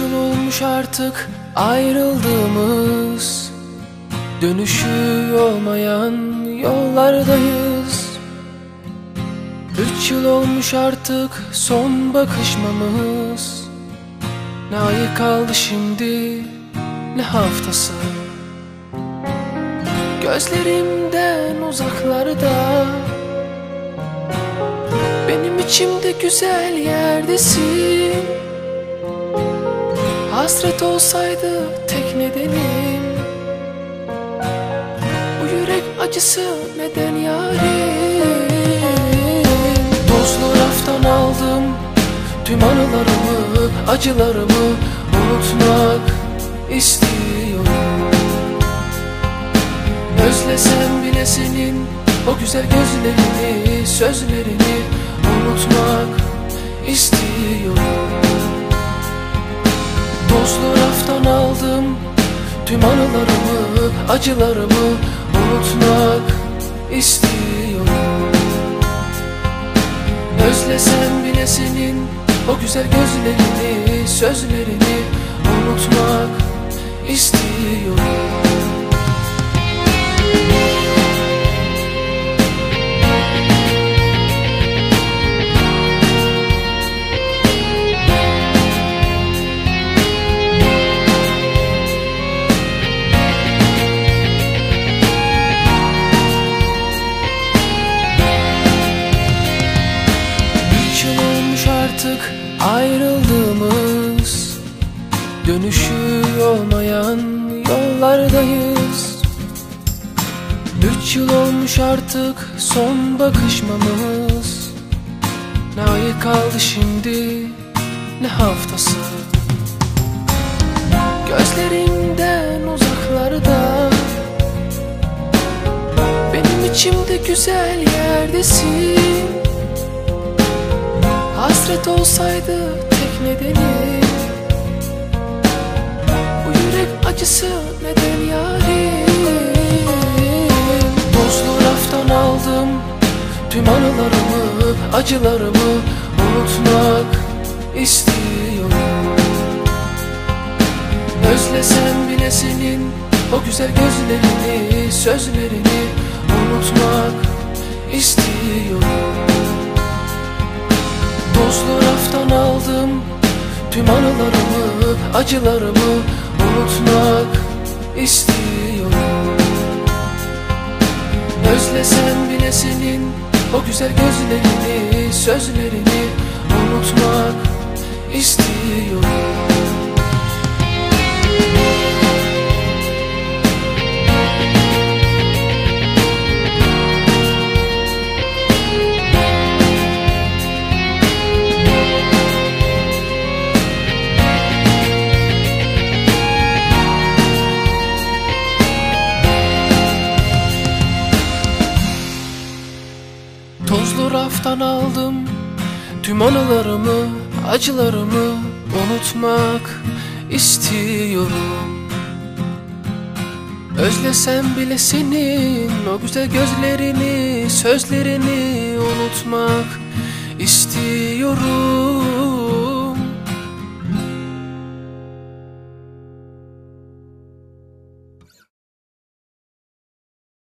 yıl olmuş artık ayrıldığımız. Dönüşü olmayan yollardayız. Üç yıl olmuş artık son bakışmamız. Ne ayı kaldı şimdi ne haftası. Gözlerimden uzaklarda. Benim içimde güzel yerdesin Hasret olsaydı tek nedenim. Bu yürek acısı neden yarim? Tozlu raftan aldım Tüm anılarımı, acılarımı unutmak istiyorum. Özlesem bile senin o güzel gözlerini, sözlerini unutmak istiyorum Tozlu raftan aldım tüm anılarımı, acılarımı unutmak istiyorum. Özlesem bile senin o güzel gözlerini, sözlerini unutmak istiyorum artık ayrıldığımız Dönüşü olmayan yollardayız. Üç yıl olmuş artık son bakışmamız. Ne ayı kaldı şimdi ne haftası? Gözlerimden uzaklarda. Benim içimde güzel yerdesin Hasret olsaydı tek nedeni. Bu yürek acısı neden yarim? Bozlu raftan aldım Tüm anılarımı, acılarımı unutmak istiyorum. Özlesem bile senin o güzel gözlerini, sözlerini unutmak istiyorum Tozlu raftan aldım Tüm anılarımı, acılarımı unutmak istiyorum. Özlesem bile senin o güzel gözlerini, sözlerini unutmak raftan aldım. Tüm anılarımı, acılarımı unutmak istiyorum. Özlesem bile senin o güzel gözlerini, sözlerini unutmak istiyorum